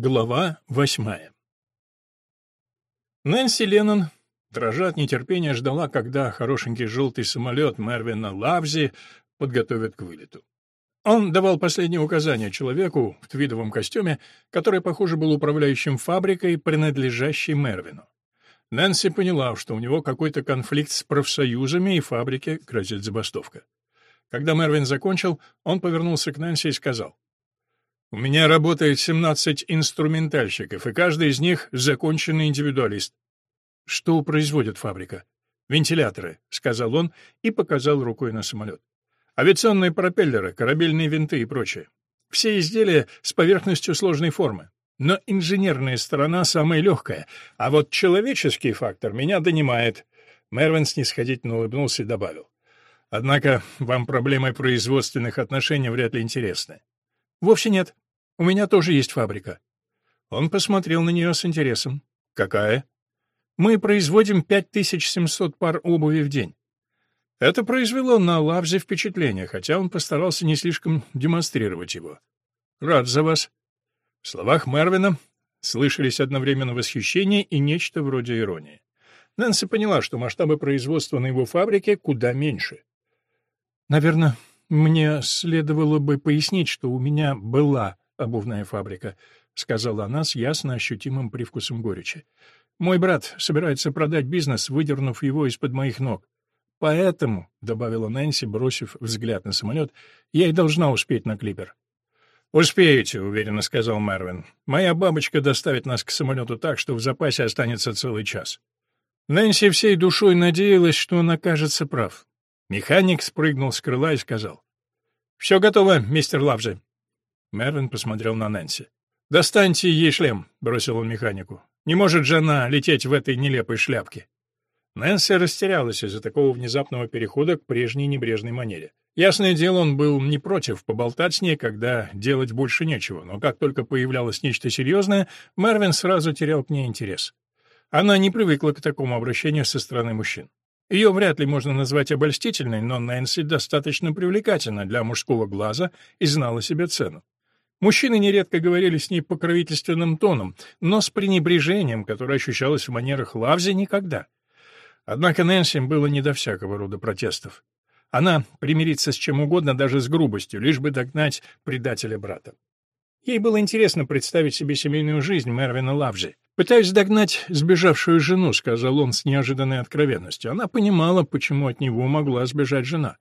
Глава восьмая Нэнси Леннон, дрожа от нетерпения, ждала, когда хорошенький желтый самолет Мервина Лавзи подготовят к вылету. Он давал последние указания человеку в твидовом костюме, который, похоже, был управляющим фабрикой, принадлежащей Мервину. Нэнси поняла, что у него какой-то конфликт с профсоюзами, и фабрике грозит забастовка. Когда Мервин закончил, он повернулся к Нэнси и сказал, «У меня работает 17 инструментальщиков, и каждый из них — законченный индивидуалист». «Что производит фабрика?» «Вентиляторы», — сказал он и показал рукой на самолет. «Авиационные пропеллеры, корабельные винты и прочее. Все изделия с поверхностью сложной формы. Но инженерная сторона самая легкая, а вот человеческий фактор меня донимает». Мервин снисходительно улыбнулся и добавил. Однако вам проблемы производственных отношений вряд ли интересны. Вовсе нет. У меня тоже есть фабрика. Он посмотрел на нее с интересом. Какая? Мы производим 5700 пар обуви в день. Это произвело на Лавзе впечатление, хотя он постарался не слишком демонстрировать его. Рад за вас. В словах Мервина слышались одновременно восхищение и нечто вроде иронии. Нэнси поняла, что масштабы производства на его фабрике куда меньше. Наверное, мне следовало бы пояснить, что у меня была обувная фабрика, сказала она с ясно ощутимым привкусом горечи. Мой брат собирается продать бизнес, выдернув его из-под моих ног. Поэтому, добавила Нэнси, бросив взгляд на самолет, я и должна успеть на клипер. «Успеете», — уверенно сказал Мервин. «Моя бабочка доставит нас к самолету так, что в запасе останется целый час». Нэнси всей душой надеялась, что он окажется прав. Механик спрыгнул с крыла и сказал. «Все готово, мистер Лавжи». Мервин посмотрел на Нэнси. «Достаньте ей шлем», — бросил он механику. «Не может же она лететь в этой нелепой шляпке». Нэнси растерялась из-за такого внезапного перехода к прежней небрежной манере. Ясное дело, он был не против поболтать с ней, когда делать больше нечего, но как только появлялось нечто серьезное, Мервин сразу терял к ней интерес. Она не привыкла к такому обращению со стороны мужчин. Ее вряд ли можно назвать обольстительной, но Нэнси достаточно привлекательна для мужского глаза и знала себе цену. Мужчины нередко говорили с ней покровительственным тоном, но с пренебрежением, которое ощущалось в манерах Лавзи, никогда. Однако Нэнси было не до всякого рода протестов. Она примирится с чем угодно, даже с грубостью, лишь бы догнать предателя брата. Ей было интересно представить себе семейную жизнь Мервина Лавжи. «Пытаюсь догнать сбежавшую жену», — сказал он с неожиданной откровенностью. Она понимала, почему от него могла сбежать жена.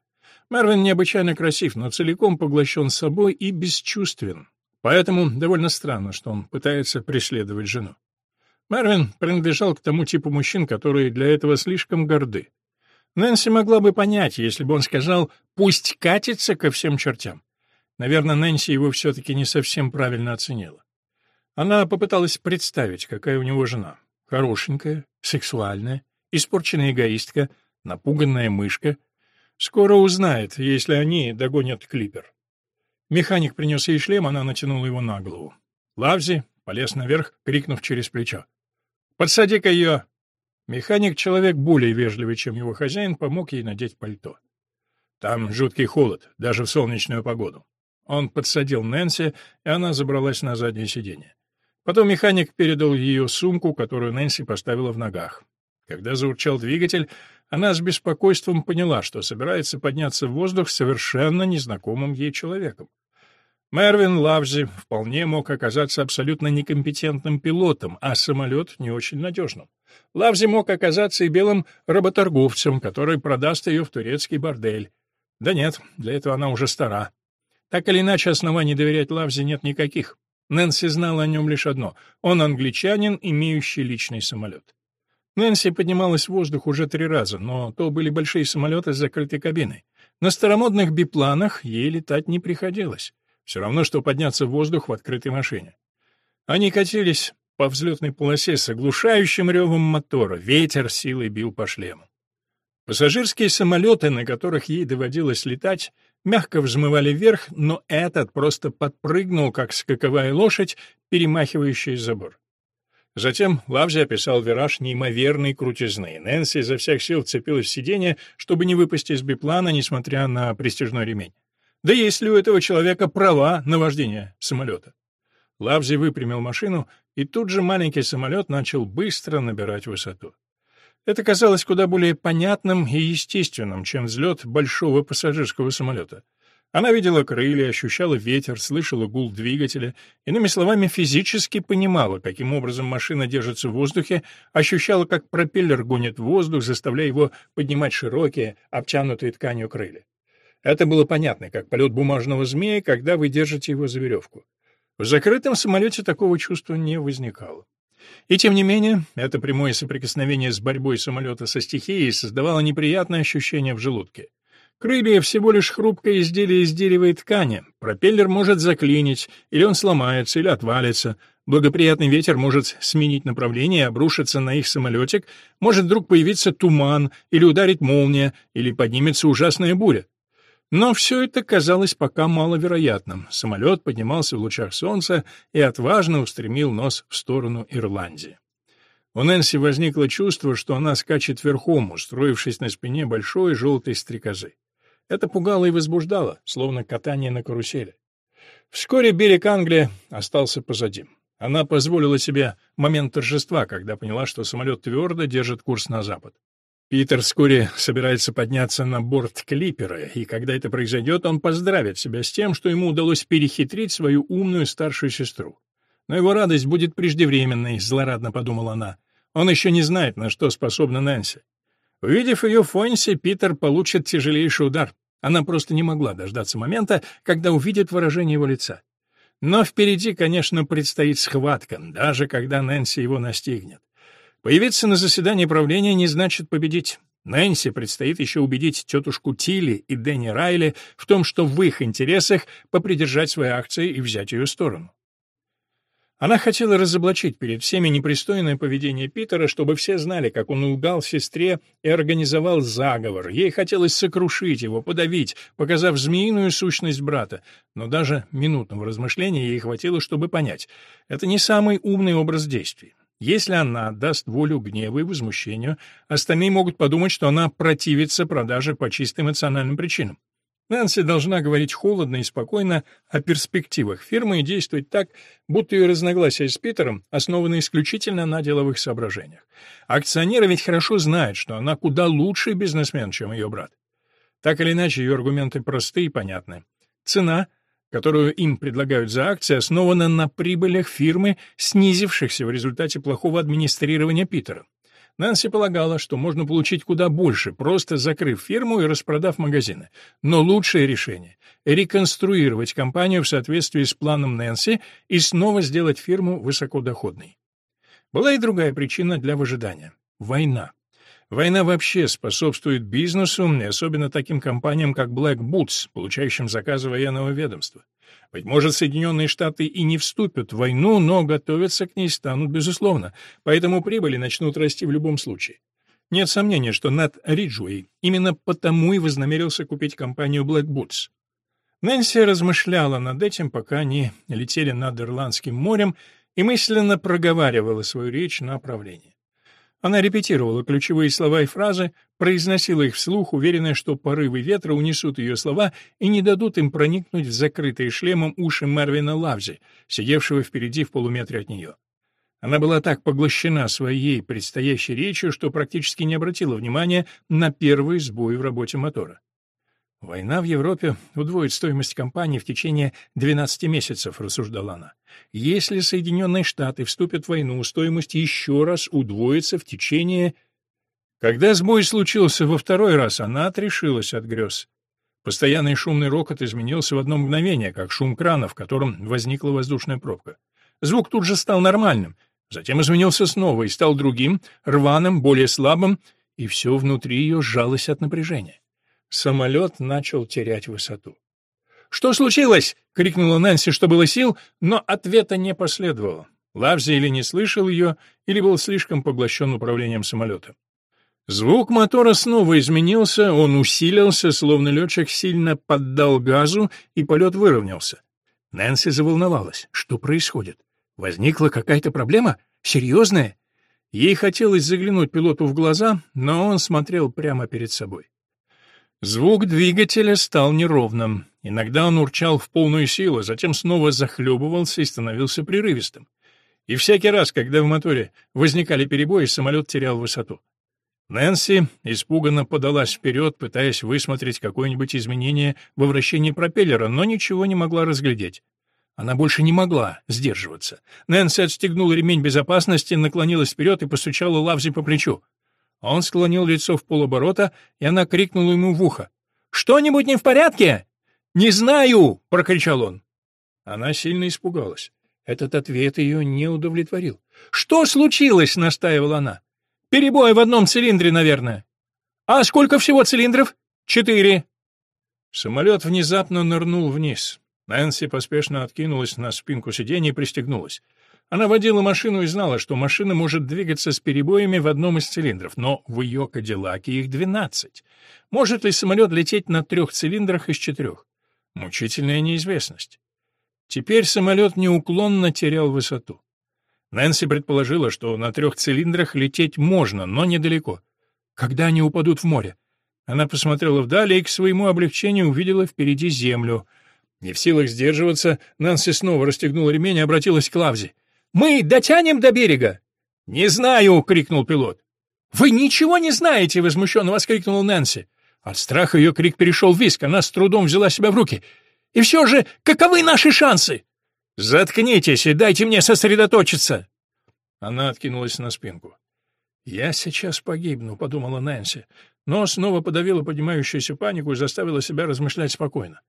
Мервин необычайно красив, но целиком поглощен собой и бесчувствен. Поэтому довольно странно, что он пытается преследовать жену. Мервин принадлежал к тому типу мужчин, которые для этого слишком горды. Нэнси могла бы понять, если бы он сказал «пусть катится ко всем чертям». Наверное, Нэнси его все-таки не совсем правильно оценила. Она попыталась представить, какая у него жена. Хорошенькая, сексуальная, испорченная эгоистка, напуганная мышка. Скоро узнает, если они догонят клипер. Механик принес ей шлем, она натянула его на голову. Лавзи полез наверх, крикнув через плечо. «Подсади-ка ее!» Механик, человек более вежливый, чем его хозяин, помог ей надеть пальто. Там жуткий холод, даже в солнечную погоду. Он подсадил Нэнси, и она забралась на заднее сиденье. Потом механик передал ее сумку, которую Нэнси поставила в ногах. Когда заурчал двигатель, она с беспокойством поняла, что собирается подняться в воздух совершенно незнакомым ей человеком. Мервин Лавзи вполне мог оказаться абсолютно некомпетентным пилотом, а самолет не очень надежным. Лавзи мог оказаться и белым работорговцем, который продаст ее в турецкий бордель. Да нет, для этого она уже стара. Так или иначе, оснований доверять Лавзи нет никаких. Нэнси знала о нем лишь одно — он англичанин, имеющий личный самолет. Нэнси поднималась в воздух уже три раза, но то были большие самолеты с закрытой кабиной. На старомодных бипланах ей летать не приходилось. Все равно, что подняться в воздух в открытой машине. Они катились по взлетной полосе с оглушающим ревом мотора, ветер силой бил по шлему. Пассажирские самолеты, на которых ей доводилось летать, мягко взмывали вверх, но этот просто подпрыгнул, как скаковая лошадь, перемахивающая забор. Затем Лавзи описал вираж неимоверной крутизны. Нэнси изо всех сил вцепилась в сиденье, чтобы не выпасть из биплана, несмотря на престижной ремень. Да есть ли у этого человека права на вождение самолета? Лавзи выпрямил машину, и тут же маленький самолет начал быстро набирать высоту. Это казалось куда более понятным и естественным, чем взлет большого пассажирского самолета. Она видела крылья, ощущала ветер, слышала гул двигателя, иными словами, физически понимала, каким образом машина держится в воздухе, ощущала, как пропеллер гонит воздух, заставляя его поднимать широкие, обтянутые тканью крылья. Это было понятно, как полет бумажного змея, когда вы держите его за веревку. В закрытом самолете такого чувства не возникало. И тем не менее, это прямое соприкосновение с борьбой самолета со стихией создавало неприятное ощущение в желудке. Крылья — всего лишь хрупкое изделие из дерева и ткани. Пропеллер может заклинить, или он сломается, или отвалится. Благоприятный ветер может сменить направление и обрушиться на их самолетик, может вдруг появиться туман, или ударить молния, или поднимется ужасная буря. Но все это казалось пока маловероятным. Самолет поднимался в лучах солнца и отважно устремил нос в сторону Ирландии. У Нэнси возникло чувство, что она скачет верхом, устроившись на спине большой желтой стрекозы. Это пугало и возбуждало, словно катание на карусели. Вскоре берег Англии остался позади. Она позволила себе момент торжества, когда поняла, что самолет твердо держит курс на запад. Питер вскоре собирается подняться на борт клипера, и когда это произойдет, он поздравит себя с тем, что ему удалось перехитрить свою умную старшую сестру. Но его радость будет преждевременной, злорадно подумала она. Он еще не знает, на что способна Нэнси. Увидев ее в Фойнсе, Питер получит тяжелейший удар. Она просто не могла дождаться момента, когда увидит выражение его лица. Но впереди, конечно, предстоит схватка, даже когда Нэнси его настигнет. Появиться на заседании правления не значит победить. Нэнси предстоит еще убедить тетушку Тилли и Дэнни Райли в том, что в их интересах попридержать свои акции и взять ее сторону. Она хотела разоблачить перед всеми непристойное поведение Питера, чтобы все знали, как он лгал сестре и организовал заговор. Ей хотелось сокрушить его, подавить, показав змеиную сущность брата. Но даже минутного размышления ей хватило, чтобы понять. Это не самый умный образ действий. Если она даст волю гневу и возмущению, остальные могут подумать, что она противится продаже по чисто эмоциональным причинам. Нэнси должна говорить холодно и спокойно о перспективах фирмы и действовать так, будто ее разногласия с Питером основаны исключительно на деловых соображениях. Акционеры ведь хорошо знают, что она куда лучший бизнесмен, чем ее брат. Так или иначе, ее аргументы просты и понятны. Цена, которую им предлагают за акции, основана на прибылях фирмы, снизившихся в результате плохого администрирования Питера. Нэнси полагала, что можно получить куда больше, просто закрыв фирму и распродав магазины. Но лучшее решение — реконструировать компанию в соответствии с планом Нэнси и снова сделать фирму высокодоходной. Была и другая причина для выжидания — война. Война вообще способствует бизнесу, особенно таким компаниям, как Black Boots, получающим заказы военного ведомства. Быть может, Соединенные Штаты и не вступят в войну, но готовиться к ней станут, безусловно, поэтому прибыли начнут расти в любом случае. Нет сомнения, что Нат Риджуэй именно потому и вознамерился купить компанию Black Boots. Нэнси размышляла над этим, пока они летели над Ирландским морем, и мысленно проговаривала свою речь на направление. Она репетировала ключевые слова и фразы, произносила их вслух, уверенная, что порывы ветра унесут ее слова и не дадут им проникнуть в закрытые шлемом уши Марвина Лавзи, сидевшего впереди в полуметре от нее. Она была так поглощена своей предстоящей речью, что практически не обратила внимания на первый сбой в работе мотора. «Война в Европе удвоит стоимость компании в течение 12 месяцев», — рассуждала она. «Если Соединенные Штаты вступят в войну, стоимость еще раз удвоится в течение...» Когда сбой случился во второй раз, она отрешилась от грез. Постоянный шумный рокот изменился в одно мгновение, как шум крана, в котором возникла воздушная пробка. Звук тут же стал нормальным, затем изменился снова и стал другим, рваным, более слабым, и все внутри ее сжалось от напряжения. Самолет начал терять высоту. «Что случилось?» — крикнула Нэнси, что было сил, но ответа не последовало. Лавзи или не слышал ее, или был слишком поглощен управлением самолета. Звук мотора снова изменился, он усилился, словно летчик сильно поддал газу, и полет выровнялся. Нэнси заволновалась. Что происходит? Возникла какая-то проблема? Серьезная? Ей хотелось заглянуть пилоту в глаза, но он смотрел прямо перед собой. Звук двигателя стал неровным. Иногда он урчал в полную силу, затем снова захлебывался и становился прерывистым. И всякий раз, когда в моторе возникали перебои, самолет терял высоту. Нэнси испуганно подалась вперед, пытаясь высмотреть какое-нибудь изменение во вращении пропеллера, но ничего не могла разглядеть. Она больше не могла сдерживаться. Нэнси отстегнула ремень безопасности, наклонилась вперед и постучала Лавзи по плечу. Он склонил лицо в полоборота, и она крикнула ему в ухо. «Что-нибудь не в порядке?» «Не знаю!» — прокричал он. Она сильно испугалась. Этот ответ ее не удовлетворил. «Что случилось?» — настаивала она. «Перебой в одном цилиндре, наверное». «А сколько всего цилиндров?» «Четыре». Самолет внезапно нырнул вниз. Нэнси поспешно откинулась на спинку сиденья и пристегнулась. Она водила машину и знала, что машина может двигаться с перебоями в одном из цилиндров, но в ее Кадиллаке их двенадцать. Может ли самолет лететь на трех цилиндрах из четырех? Мучительная неизвестность. Теперь самолет неуклонно терял высоту. Нэнси предположила, что на трех цилиндрах лететь можно, но недалеко. Когда они упадут в море? Она посмотрела вдали и к своему облегчению увидела впереди землю. Не в силах сдерживаться, Нэнси снова расстегнула ремень и обратилась к Лавзе. «Мы дотянем до берега?» «Не знаю!» — крикнул пилот. «Вы ничего не знаете!» — возмущенно воскликнула Нэнси. От страха ее крик перешел в виск, она с трудом взяла себя в руки. И все же, каковы наши шансы? Заткнитесь и дайте мне сосредоточиться. Она откинулась на спинку. «Я сейчас погибну», — подумала Нэнси, но снова подавила поднимающуюся панику и заставила себя размышлять спокойно.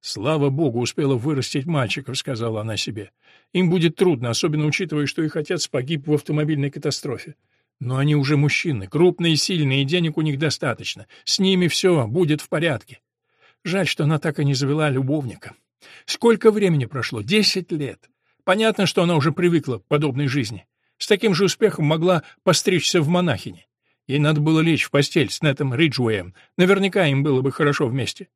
«Слава богу, успела вырастить мальчиков», — сказала она себе. «Им будет трудно, особенно учитывая, что их отец погиб в автомобильной катастрофе. Но они уже мужчины, крупные и сильные, и денег у них достаточно. С ними все будет в порядке. Жаль, что она так и не завела любовника. Сколько времени прошло? Десять лет. Понятно, что она уже привыкла к подобной жизни. С таким же успехом могла постричься в монахине. Ей надо было лечь в постель с Нетом Риджуэем. Наверняка им было бы хорошо вместе.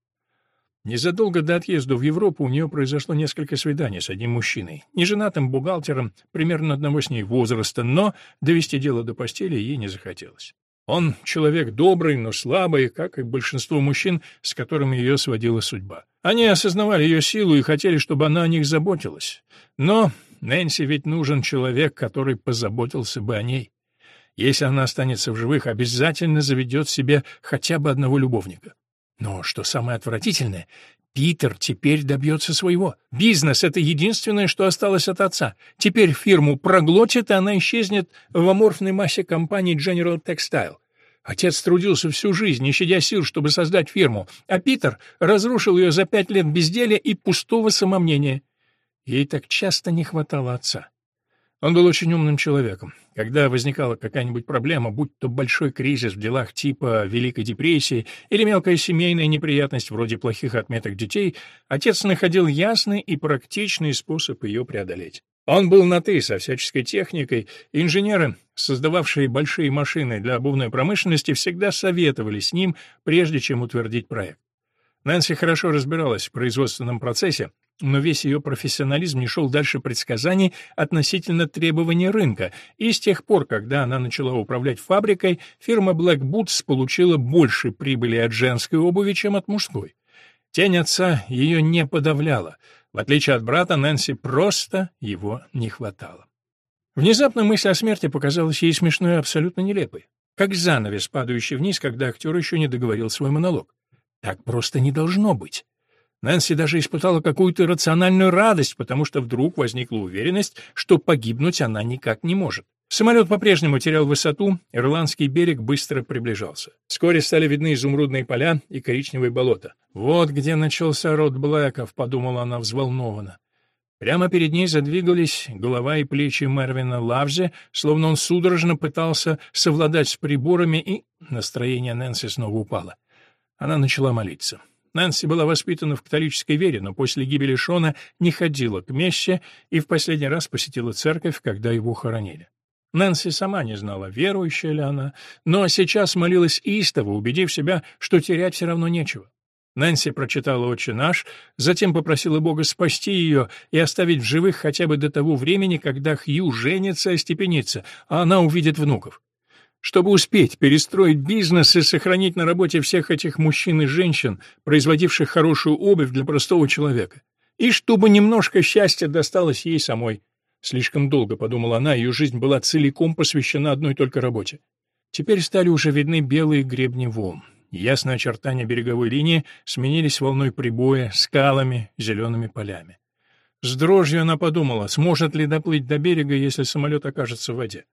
Незадолго до отъезда в Европу у нее произошло несколько свиданий с одним мужчиной, неженатым бухгалтером, примерно одного с ней возраста, но довести дело до постели ей не захотелось. Он человек добрый, но слабый, как и большинство мужчин, с которыми ее сводила судьба. Они осознавали ее силу и хотели, чтобы она о них заботилась. Но Нэнси ведь нужен человек, который позаботился бы о ней. Если она останется в живых, обязательно заведет себе хотя бы одного любовника. Но что самое отвратительное, Питер теперь добьется своего. Бизнес — это единственное, что осталось от отца. Теперь фирму проглотит, и она исчезнет в аморфной массе компании General Textile. Отец трудился всю жизнь, не щадя сил, чтобы создать фирму, а Питер разрушил ее за пять лет безделия и пустого самомнения. Ей так часто не хватало отца. Он был очень умным человеком. Когда возникала какая-нибудь проблема, будь то большой кризис в делах типа Великой депрессии или мелкая семейная неприятность вроде плохих отметок детей, отец находил ясный и практичный способ ее преодолеть. Он был на «ты» со всяческой техникой, инженеры, создававшие большие машины для обувной промышленности, всегда советовали с ним, прежде чем утвердить проект. Нэнси хорошо разбиралась в производственном процессе, но весь ее профессионализм не шел дальше предсказаний относительно требований рынка, и с тех пор, когда она начала управлять фабрикой, фирма Black Boots получила больше прибыли от женской обуви, чем от мужской. Тень отца ее не подавляла. В отличие от брата, Нэнси просто его не хватало. Внезапно мысль о смерти показалась ей смешной и абсолютно нелепой. Как занавес, падающий вниз, когда актер еще не договорил свой монолог. Так просто не должно быть. Нэнси даже испытала какую-то рациональную радость, потому что вдруг возникла уверенность, что погибнуть она никак не может. Самолет по-прежнему терял высоту, ирландский берег быстро приближался. Вскоре стали видны изумрудные поля и коричневые болота. «Вот где начался род Блэков», — подумала она взволнованно. Прямо перед ней задвигались голова и плечи Мервина Лавзи, словно он судорожно пытался совладать с приборами, и настроение Нэнси снова упало. Она начала молиться. Нэнси была воспитана в католической вере, но после гибели Шона не ходила к мессе и в последний раз посетила церковь, когда его хоронили. Нэнси сама не знала, верующая ли она, но сейчас молилась истово, убедив себя, что терять все равно нечего. Нэнси прочитала «Отче наш», затем попросила Бога спасти ее и оставить в живых хотя бы до того времени, когда Хью женится и остепенится, а она увидит внуков. Чтобы успеть перестроить бизнес и сохранить на работе всех этих мужчин и женщин, производивших хорошую обувь для простого человека. И чтобы немножко счастья досталось ей самой. Слишком долго, подумала она, ее жизнь была целиком посвящена одной только работе. Теперь стали уже видны белые гребни волн. Ясные очертания береговой линии сменились волной прибоя, скалами, зелеными полями. С дрожью она подумала, сможет ли доплыть до берега, если самолет окажется в воде.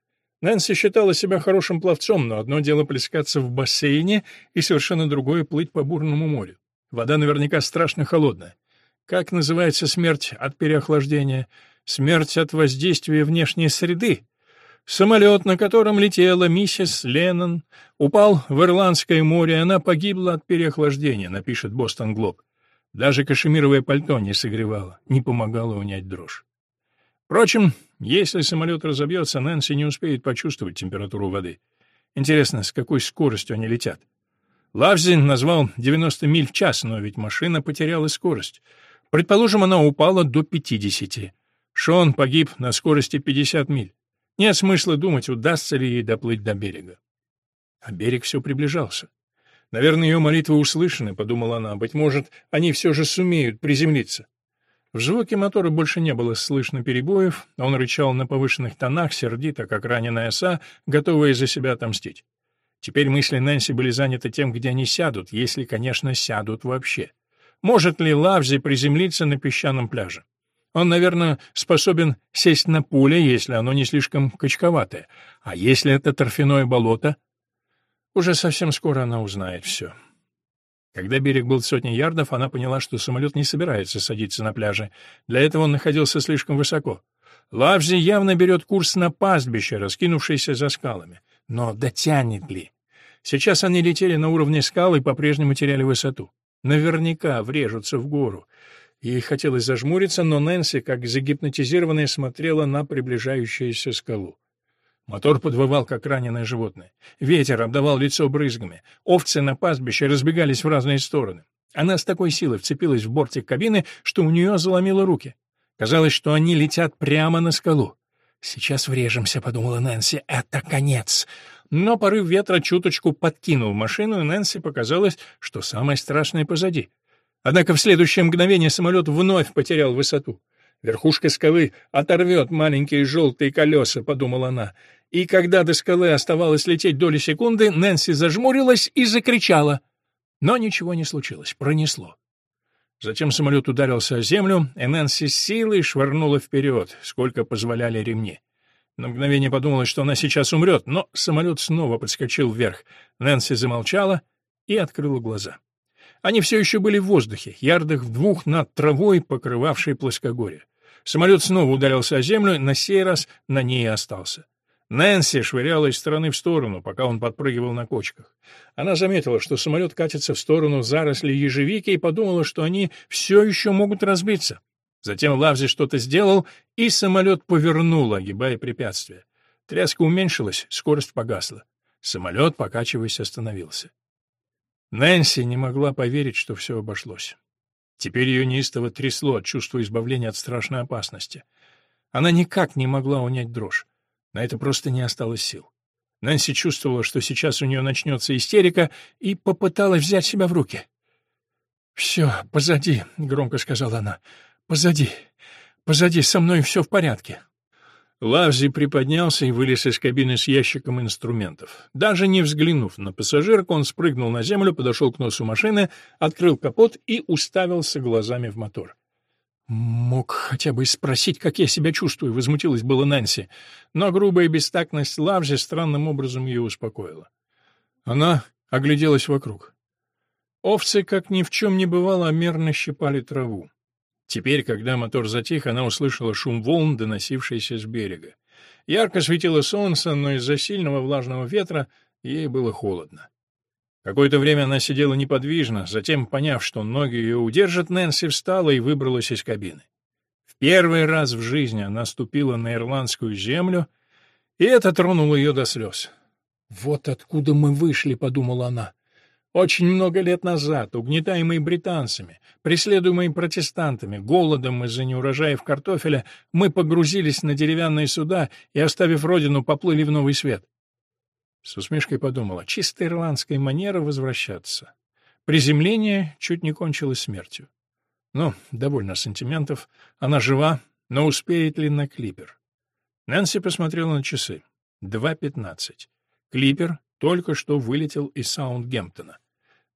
Нэнси считала себя хорошим пловцом, но одно дело плескаться в бассейне, и совершенно другое — плыть по бурному морю. Вода наверняка страшно холодная. Как называется смерть от переохлаждения? Смерть от воздействия внешней среды. Самолет, на котором летела миссис Леннон, упал в Ирландское море, и она погибла от переохлаждения, напишет Бостон Глоб. Даже кашемировое пальто не согревало, не помогало унять дрожь. Впрочем, если самолет разобьется, Нэнси не успеет почувствовать температуру воды. Интересно, с какой скоростью они летят? Лавзин назвал 90 миль в час, но ведь машина потеряла скорость. Предположим, она упала до 50. Шон погиб на скорости 50 миль. Нет смысла думать, удастся ли ей доплыть до берега. А берег все приближался. Наверное, ее молитвы услышаны, подумала она. Быть может, они все же сумеют приземлиться. В звуке мотора больше не было слышно перебоев, он рычал на повышенных тонах, сердито, как раненая оса, готовая за себя отомстить. Теперь мысли Нэнси были заняты тем, где они сядут, если, конечно, сядут вообще. Может ли Лавзи приземлиться на песчаном пляже? Он, наверное, способен сесть на пуле, если оно не слишком качковатое. А если это торфяное болото? Уже совсем скоро она узнает все. Когда берег был сотни ярдов, она поняла, что самолет не собирается садиться на пляже. Для этого он находился слишком высоко. Лавзи явно берет курс на пастбище, раскинувшееся за скалами. Но дотянет ли? Сейчас они летели на уровне скал и по-прежнему теряли высоту. Наверняка врежутся в гору. Ей хотелось зажмуриться, но Нэнси, как загипнотизированная, смотрела на приближающуюся скалу. Мотор подвывал, как раненое животное. Ветер обдавал лицо брызгами. Овцы на пастбище разбегались в разные стороны. Она с такой силой вцепилась в бортик кабины, что у нее заломило руки. Казалось, что они летят прямо на скалу. «Сейчас врежемся», — подумала Нэнси, — «это конец». Но порыв ветра чуточку подкинул машину, и Нэнси показалось, что самое страшное позади. Однако в следующее мгновение самолет вновь потерял высоту. Верхушка скалы оторвет маленькие желтые колеса, — подумала она. И когда до скалы оставалось лететь доли секунды, Нэнси зажмурилась и закричала. Но ничего не случилось, пронесло. Затем самолет ударился о землю, и Нэнси с силой швырнула вперед, сколько позволяли ремни. На мгновение подумала, что она сейчас умрет, но самолет снова подскочил вверх. Нэнси замолчала и открыла глаза. Они все еще были в воздухе, ярдах в двух над травой, покрывавшей плоскогорье. Самолет снова ударился о землю, на сей раз на ней и остался. Нэнси швыряла из стороны в сторону, пока он подпрыгивал на кочках. Она заметила, что самолет катится в сторону зарослей ежевики и подумала, что они все еще могут разбиться. Затем Лавзи что-то сделал, и самолет повернул, огибая препятствие. Тряска уменьшилась, скорость погасла. Самолет, покачиваясь, остановился. Нэнси не могла поверить, что все обошлось. Теперь ее неистово трясло от чувства избавления от страшной опасности. Она никак не могла унять дрожь. На это просто не осталось сил. Нэнси чувствовала, что сейчас у нее начнется истерика, и попыталась взять себя в руки. «Все, позади», — громко сказала она. «Позади. Позади, со мной все в порядке». Лавзи приподнялся и вылез из кабины с ящиком инструментов. Даже не взглянув на пассажирку, он спрыгнул на землю, подошел к носу машины, открыл капот и уставился глазами в мотор. «Мог хотя бы спросить, как я себя чувствую», — возмутилась была Нэнси. Но грубая бестактность Лавзи странным образом ее успокоила. Она огляделась вокруг. Овцы, как ни в чем не бывало, мерно щипали траву. Теперь, когда мотор затих, она услышала шум волн, доносившийся с берега. Ярко светило солнце, но из-за сильного влажного ветра ей было холодно. Какое-то время она сидела неподвижно, затем, поняв, что ноги ее удержат, Нэнси встала и выбралась из кабины. В первый раз в жизни она ступила на ирландскую землю, и это тронуло ее до слез. «Вот откуда мы вышли», — подумала она. Очень много лет назад, угнетаемые британцами, преследуемые протестантами, голодом из-за неурожаев картофеля, мы погрузились на деревянные суда и, оставив родину, поплыли в новый свет. С усмешкой подумала, чисто ирландская манера возвращаться. Приземление чуть не кончилось смертью. Ну, довольно сантиментов. Она жива, но успеет ли на клипер? Нэнси посмотрела на часы. Два пятнадцать. Клипер только что вылетел из Саундгемптона.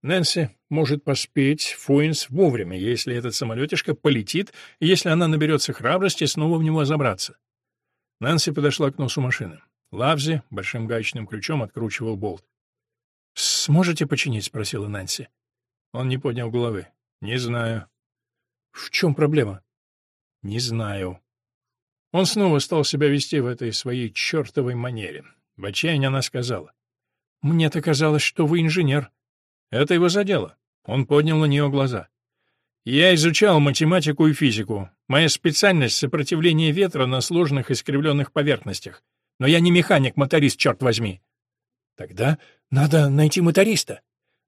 Нэнси может поспеть Фуинс вовремя, если этот самолетишко полетит, и если она наберется храбрости снова в него забраться. Нэнси подошла к носу машины. Лавзи большим гаечным ключом откручивал болт. «Сможете починить?» — спросила Нэнси. Он не поднял головы. «Не знаю». «В чем проблема?» «Не знаю». Он снова стал себя вести в этой своей чертовой манере. В отчаянии она сказала. «Мне-то казалось, что вы инженер». Это его задело. Он поднял на нее глаза. «Я изучал математику и физику. Моя специальность — сопротивление ветра на сложных искривленных поверхностях. Но я не механик-моторист, черт возьми». «Тогда надо найти моториста».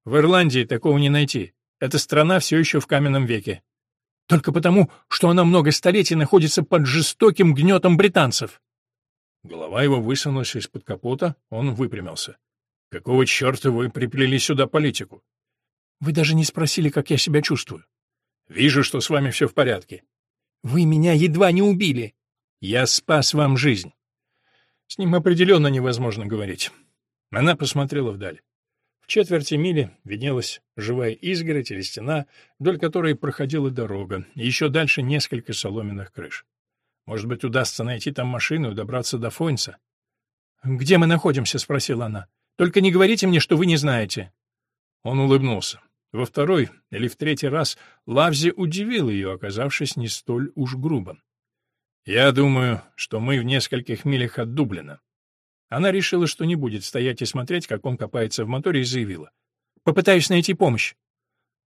«В Ирландии такого не найти. Эта страна все еще в каменном веке. Только потому, что она много столетий находится под жестоким гнетом британцев». Голова его высунулась из-под капота, он выпрямился. Какого черта вы приплели сюда политику? Вы даже не спросили, как я себя чувствую. Вижу, что с вами все в порядке. Вы меня едва не убили. Я спас вам жизнь. С ним определенно невозможно говорить. Она посмотрела вдаль. В четверти мили виднелась живая изгородь или стена, вдоль которой проходила дорога, и еще дальше несколько соломенных крыш. Может быть, удастся найти там машину и добраться до Фойнса? «Где мы находимся?» — спросила она. Только не говорите мне, что вы не знаете». Он улыбнулся. Во второй или в третий раз Лавзи удивил ее, оказавшись не столь уж грубым. «Я думаю, что мы в нескольких милях от Дублина». Она решила, что не будет стоять и смотреть, как он копается в моторе, и заявила. «Попытаюсь найти помощь».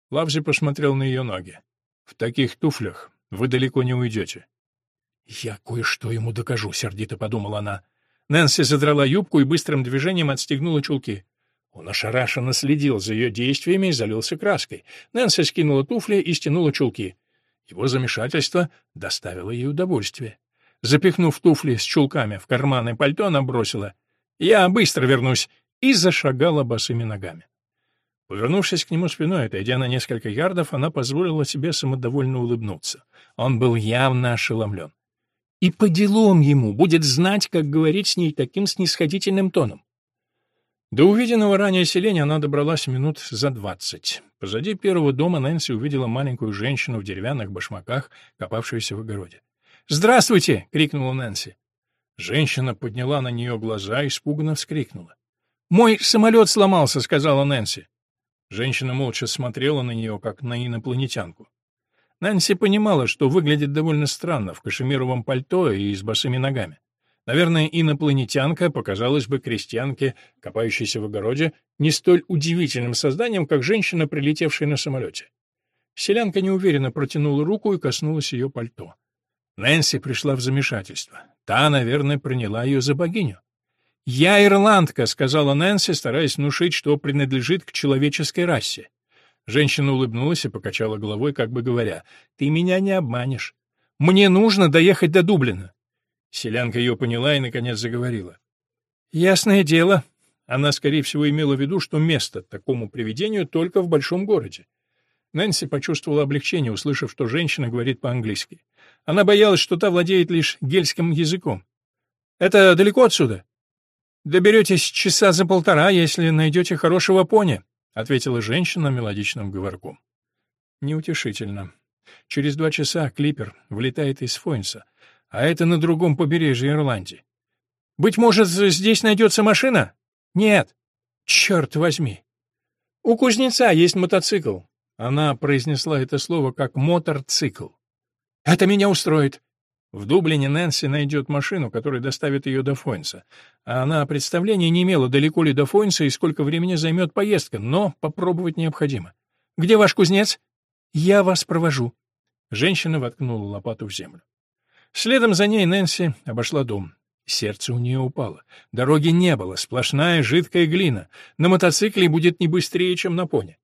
Лавзи посмотрел на ее ноги. «В таких туфлях вы далеко не уйдете». «Я кое-что ему докажу», — сердито подумала она. Нэнси задрала юбку и быстрым движением отстегнула чулки. Он ошарашенно следил за ее действиями и залился краской. Нэнси скинула туфли и стянула чулки. Его замешательство доставило ей удовольствие. Запихнув туфли с чулками в карманы пальто, она бросила «Я быстро вернусь» и зашагала босыми ногами. Повернувшись к нему спиной, отойдя на несколько ярдов, она позволила себе самодовольно улыбнуться. Он был явно ошеломлен. И по делам ему будет знать, как говорить с ней таким снисходительным тоном. До увиденного ранее селения она добралась минут за двадцать. Позади первого дома Нэнси увидела маленькую женщину в деревянных башмаках, копавшуюся в огороде. «Здравствуйте!» — крикнула Нэнси. Женщина подняла на нее глаза и испуганно вскрикнула. «Мой самолет сломался», — сказала Нэнси. Женщина молча смотрела на нее, как на инопланетянку. Нэнси понимала, что выглядит довольно странно в кашемировом пальто и с босыми ногами. Наверное, инопланетянка показалась бы крестьянке, копающейся в огороде, не столь удивительным созданием, как женщина, прилетевшая на самолете. Селянка неуверенно протянула руку и коснулась ее пальто. Нэнси пришла в замешательство. Та, наверное, приняла ее за богиню. «Я ирландка», — сказала Нэнси, стараясь внушить, что принадлежит к человеческой расе. Женщина улыбнулась и покачала головой, как бы говоря, «Ты меня не обманешь. Мне нужно доехать до Дублина». Селянка ее поняла и, наконец, заговорила. «Ясное дело». Она, скорее всего, имела в виду, что место такому привидению только в большом городе. Нэнси почувствовала облегчение, услышав, что женщина говорит по-английски. Она боялась, что та владеет лишь гельским языком. «Это далеко отсюда?» «Доберетесь часа за полтора, если найдете хорошего пони», — ответила женщина мелодичным говорком. Неутешительно. Через два часа клипер вылетает из Фойнса, а это на другом побережье Ирландии. «Быть может, здесь найдется машина?» «Нет». «Черт возьми!» «У кузнеца есть мотоцикл». Она произнесла это слово как «моторцикл». «Это меня устроит. В Дублине Нэнси найдет машину, которая доставит ее до Фойнса. А она представления не имела, далеко ли до Фойнса и сколько времени займет поездка, но попробовать необходимо. «Где ваш кузнец?» «Я вас провожу». Женщина воткнула лопату в землю. Следом за ней Нэнси обошла дом. Сердце у нее упало. Дороги не было, сплошная жидкая глина. На мотоцикле будет не быстрее, чем на пони.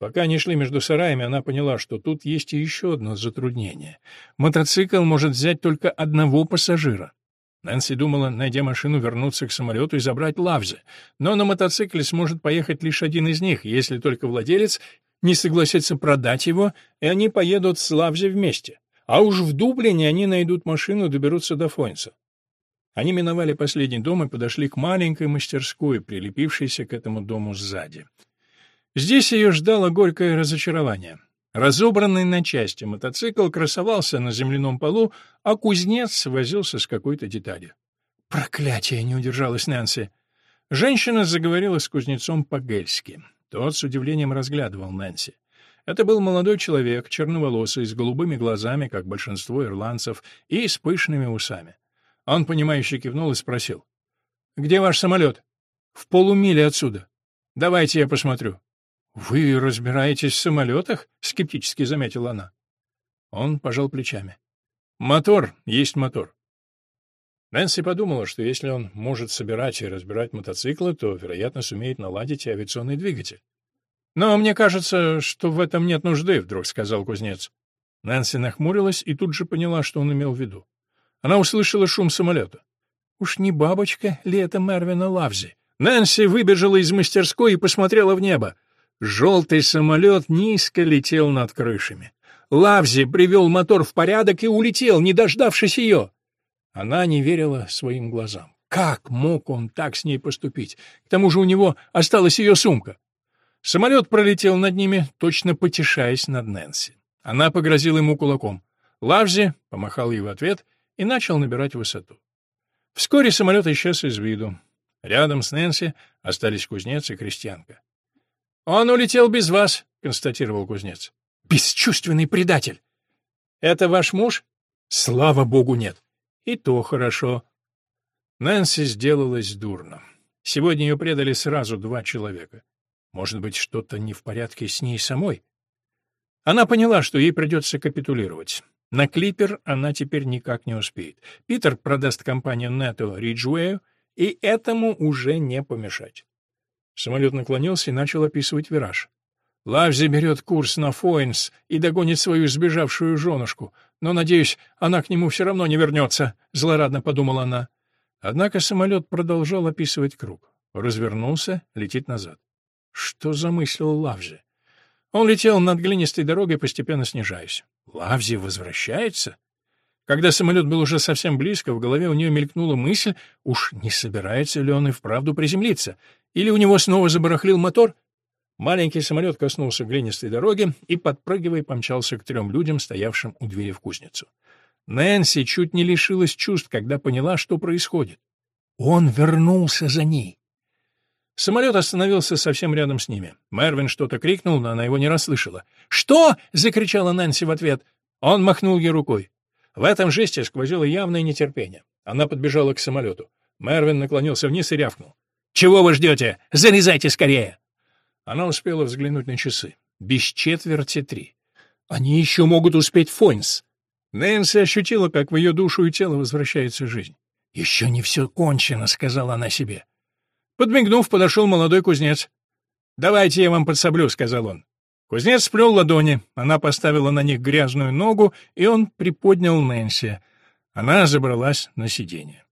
Пока они шли между сараями, она поняла, что тут есть и еще одно затруднение. Мотоцикл может взять только одного пассажира. Нэнси думала, найдя машину, вернуться к самолету и забрать Лавзе, но на мотоцикле сможет поехать лишь один из них, если только владелец не согласится продать его, и они поедут с Лавзе вместе. А уж в Дублине они найдут машину и доберутся до Фойнса. Они миновали последний дом и подошли к маленькой мастерской, прилепившейся к этому дому сзади. Здесь ее ждало горькое разочарование. Разобранный на части мотоцикл красовался на земляном полу, а кузнец возился с какой-то деталью. «Проклятие!» — не удержалась Нэнси. Женщина заговорила с кузнецом по-гельски. Тот с удивлением разглядывал Нэнси. Это был молодой человек, черноволосый, с голубыми глазами, как большинство ирландцев, и с пышными усами. Он, понимающе кивнул и спросил. «Где ваш самолет?» «В полумиле отсюда. Давайте я посмотрю». «Вы разбираетесь в самолетах?» — скептически заметила она. Он пожал плечами. «Мотор есть мотор». Нэнси подумала, что если он может собирать и разбирать мотоциклы, то, вероятно, сумеет наладить и авиационный двигатель. «Но мне кажется, что в этом нет нужды», — вдруг сказал кузнец. Нэнси нахмурилась и тут же поняла, что он имел в виду. Она услышала шум самолета. «Уж не бабочка ли это Мервина Лавзи?» Нэнси выбежала из мастерской и посмотрела в небо. Желтый самолет низко летел над крышами. Лавзи привел мотор в порядок и улетел, не дождавшись ее. Она не верила своим глазам. Как мог он так с ней поступить? К тому же у него осталась ее сумка. Самолет пролетел над ними, точно потешаясь над Нэнси. Она погрозила ему кулаком. Лавзи помахал ей в ответ и начал набирать высоту. Вскоре самолет исчез из виду. Рядом с Нэнси остались кузнец и крестьянка. «Он улетел без вас», — констатировал кузнец. «Бесчувственный предатель!» «Это ваш муж?» «Слава богу, нет». «И то хорошо». Нэнси сделалось дурно. Сегодня ее предали сразу два человека. Может быть, что-то не в порядке с ней самой? Она поняла, что ей придется капитулировать. На клипер она теперь никак не успеет. Питер продаст компанию Нетто Риджуэю, и этому уже не помешать. Самолет наклонился и начал описывать вираж. Лавзи берет курс на Фойнс и догонит свою сбежавшую женушку, но, надеюсь, она к нему все равно не вернется, — злорадно подумала она. Однако самолет продолжал описывать круг. Развернулся, летит назад. Что замыслил Лавзи? Он летел над глинистой дорогой, постепенно снижаясь. Лавзи возвращается? Когда самолет был уже совсем близко, в голове у нее мелькнула мысль, уж не собирается ли он и вправду приземлиться, или у него снова забарахлил мотор? Маленький самолет коснулся глинистой дороги и, подпрыгивая, помчался к трем людям, стоявшим у двери в кузницу. Нэнси чуть не лишилась чувств, когда поняла, что происходит. Он вернулся за ней. Самолет остановился совсем рядом с ними. Мервин что-то крикнул, но она его не расслышала. «Что?» — закричала Нэнси в ответ. Он махнул ей рукой. В этом жесте сквозило явное нетерпение. Она подбежала к самолету. Мервин наклонился вниз и рявкнул. «Чего вы ждете? Залезайте скорее!» Она успела взглянуть на часы. Без четверти три. Они еще могут успеть Фойнс. Нэнси ощутила, как в ее душу и тело возвращается жизнь. «Еще не все кончено», — сказала она себе. Подмигнув, подошел молодой кузнец. «Давайте я вам подсоблю», — сказал он. Кузнец сплел ладони, она поставила на них грязную ногу, и он приподнял Нэнси. Она забралась на сиденье.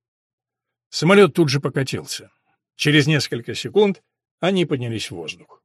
Самолет тут же покатился. Через несколько секунд они поднялись в воздух.